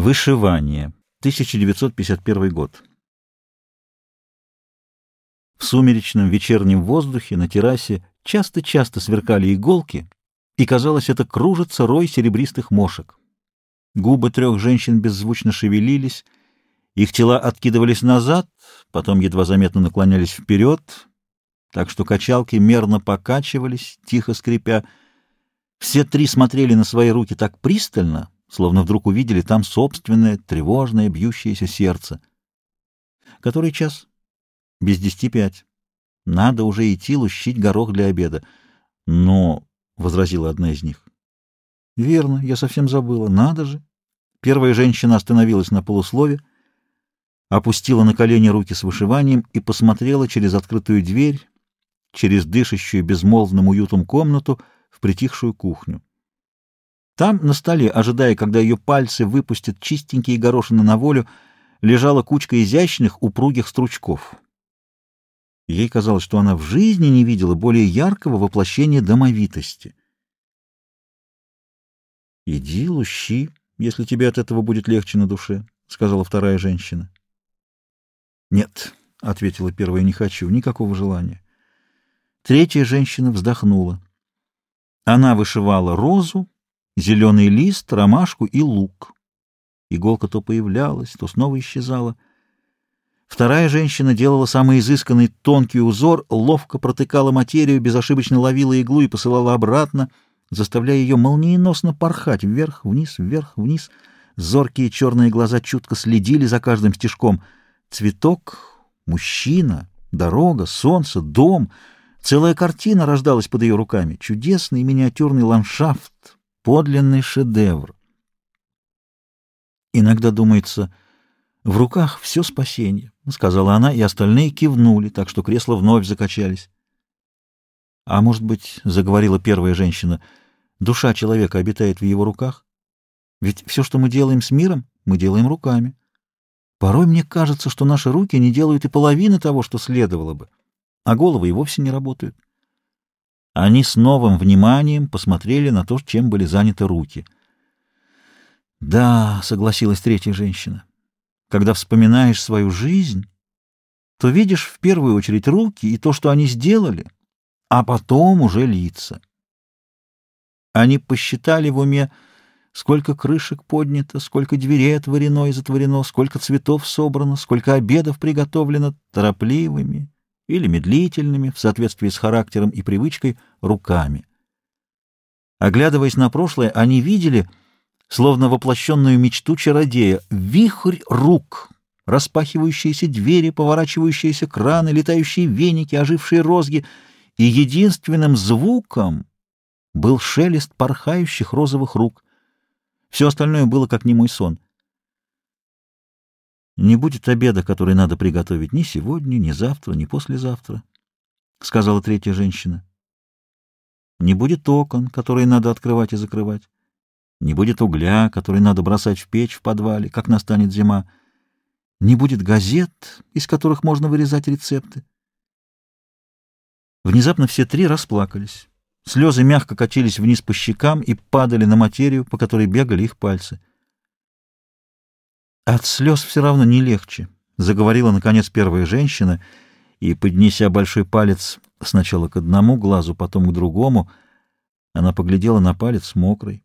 Вышивание. 1951 год. В сумеречном вечернем воздухе на террасе часто-часто сверкали иголки, и, казалось, это кружится рой серебристых мошек. Губы трех женщин беззвучно шевелились, их тела откидывались назад, потом едва заметно наклонялись вперед, так что качалки мерно покачивались, тихо скрипя. Все три смотрели на свои руки так пристально, словно вдруг увидели там собственное, тревожное, бьющееся сердце. Который час? Без десяти пять. Надо уже идти лущить горох для обеда. Но, — возразила одна из них. — Верно, я совсем забыла. Надо же. Первая женщина остановилась на полуслове, опустила на колени руки с вышиванием и посмотрела через открытую дверь, через дышащую безмолвным уютом комнату в притихшую кухню. Там, на столе, ожидая, когда ее пальцы выпустят чистенькие горошины на волю, лежала кучка изящных, упругих стручков. Ей казалось, что она в жизни не видела более яркого воплощения домовитости. «Иди, лущи, если тебе от этого будет легче на душе», — сказала вторая женщина. «Нет», — ответила первая, — «не хочу, никакого желания». Третья женщина вздохнула. Она вышивала розу, зеленый лист, ромашку и лук. Иголка то появлялась, то снова исчезала. Вторая женщина делала самый изысканный тонкий узор, ловко протыкала материю, безошибочно ловила иглу и посылала обратно, заставляя ее молниеносно порхать вверх-вниз, вверх-вниз. Зоркие черные глаза чутко следили за каждым стежком. Цветок, мужчина, дорога, солнце, дом — Целая картина рождалась под ее руками. Чудесный миниатюрный ландшафт, Подлинный шедевр. Иногда думается, в руках все спасение, — сказала она, и остальные кивнули, так что кресла вновь закачались. А может быть, — заговорила первая женщина, — душа человека обитает в его руках? Ведь все, что мы делаем с миром, мы делаем руками. Порой мне кажется, что наши руки не делают и половины того, что следовало бы, а головы и вовсе не работают. Они с новым вниманием посмотрели на то, чем были заняты руки. «Да», — согласилась третья женщина, — «когда вспоминаешь свою жизнь, то видишь в первую очередь руки и то, что они сделали, а потом уже лица». Они посчитали в уме, сколько крышек поднято, сколько дверей отворено и затворено, сколько цветов собрано, сколько обедов приготовлено торопливыми, или медлительными, в соответствии с характером и привычкой, руками. Оглядываясь на прошлое, они видели, словно воплощенную мечту чародея, вихрь рук, распахивающиеся двери, поворачивающиеся краны, летающие веники, ожившие розги, и единственным звуком был шелест порхающих розовых рук. Все остальное было как немой сон — не будет обеда, который надо приготовить ни сегодня, ни завтра, ни послезавтра, — сказала третья женщина. Не будет окон, которые надо открывать и закрывать. Не будет угля, который надо бросать в печь в подвале, как настанет зима. Не будет газет, из которых можно вырезать рецепты. Внезапно все три расплакались. Слезы мягко катились вниз по щекам и падали на материю, по которой бегали их пальцы. От слез все равно не легче, — заговорила, наконец, первая женщина, и, поднеся большой палец сначала к одному глазу, потом к другому, она поглядела на палец мокрый.